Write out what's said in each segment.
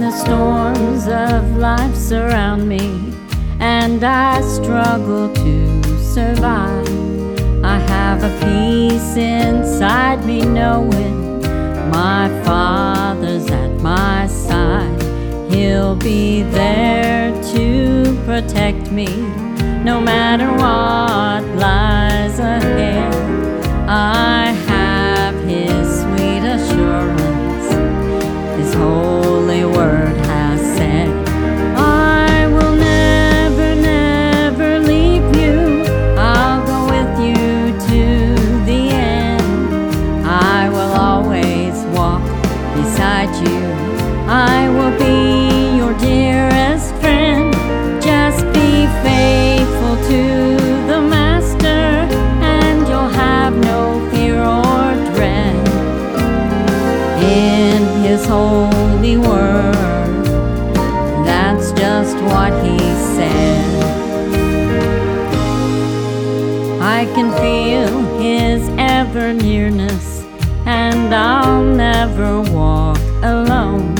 The storms of life surround me and I struggle to survive, I have a peace inside me knowing my Father's at my side. He'll be there to protect me no matter what lies ahead. In His holy word, that's just what He said. I can feel His ever nearness, and I'll never walk alone.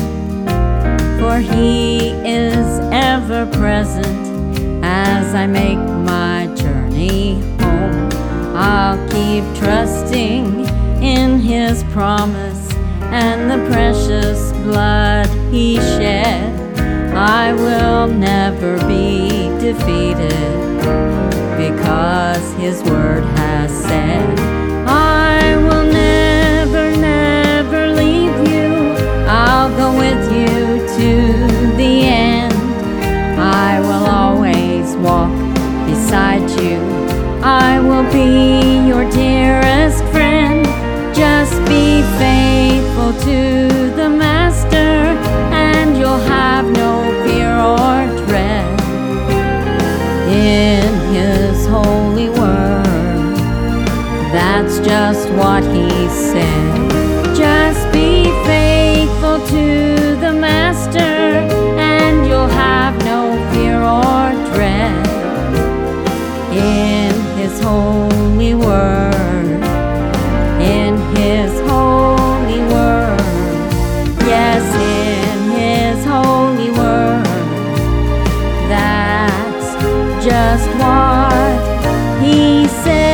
For He is ever present as I make my journey home. I'll keep trusting in His promise and the precious blood He shed. I will never be defeated because his word has said, I will never, never leave you. I'll go with you to the end. I will always walk beside you. I what he said.